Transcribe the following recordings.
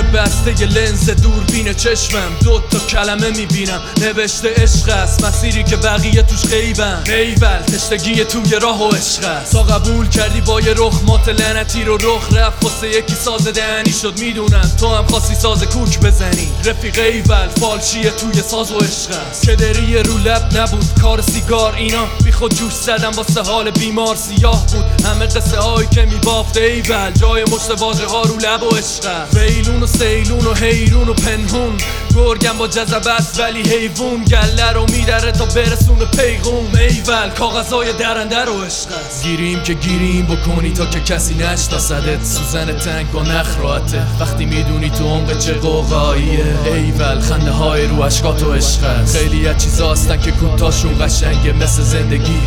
پسته لنز دوربین چشمم. دو تا کلمه می‌بینم. نوشته عشق است. مسیری که بقیه توش غیبن. ایول تشتگی توی راه و عشق است. تا قبول کردی با یه رخ مات لعنتی رو رخ رفت. واسه یکی ساز دهنی شد می‌دونم. تو هم خواستی ساز کوک بزنی. رفیق ایول فالشیه توی ساز و عشق است. که دری رو لب نبود کار سیگار اینا. بی خود جوش زدم واسه حال بیمار. سیاه بود. همه قصه هایی که میبافت ایول. جای مشت واژه ها رو لب و عشق است. و سیلون و حیرون و پنهون. گرگم با جذبت ولی حیوون گله رو میدره تا برسونه پیغوم. ایول کاغذای درنده رو عشق است. گیریم که گیریم بکنی تا که کسی نشناسدت. سوزن تنگ با نخ راحته. وقتی می‌دونی تو عمق چه قوقاییه. ایول خنده های رو اشکات و عشق است. خیلی از چیزا هستن که کوتاهشون قشنگه مثل زندگی.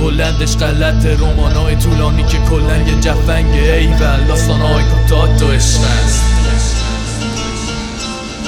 بلندش غلط رمانای طولانی که کلا یه جفنگه ایول داستانهای کوتاه تو عشق است.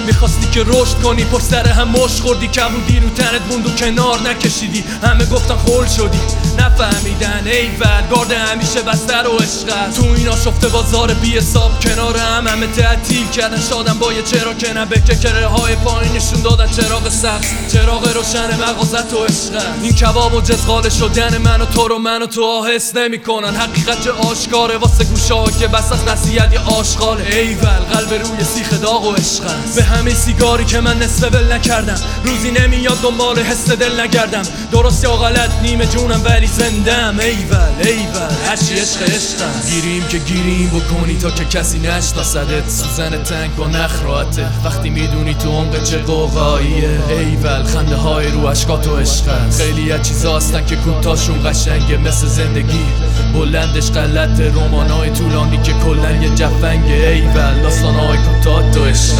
می‌خواستی که رشد کنی پر سر هم مش خوردی. کبودی رو تنت موند و کنار نکشیدی. همه گفتن خول شدی. نفهمیدن ایول گارد همیشه بستر و عشق تو این آشفته بازار بی حساب کنار هم همه تعطیل کردن شادم با یه چرا که نه. کره های پایینشون دادن چراغ سبز چراغ روشن مغازت و عشق. این کباب و جزغاله شدن من و تو رو من و تو آهست نمی‌کنن. حقیقت چه آشکاره واسه گوشه ها که بس از نصیحت یه آشغاله ایول قلب روی سیخ داغ و عشق. به همه سیگاری که من نصف ول نکردم. روزی نمیاد دنبال حس دل نگردم. درست یا غلط نیمه جونم ولی زندم ایول ایول. هرچی عشق عشقم. گیریم که گیریم بکنی تا که کسی نشناسدت سوزن تنگ با نخ راحته. وقتی می‌دونی تو عمق چه قوقاییه ایول خنده های رو اشکات و عشق. خیلی از چیزا هستن که کوتاهشون قشنگه. مثل زندگی. بلندش غلط رمانای طولانی که کلا یه جفنگه ایول داستانهای کوتاه تو عشق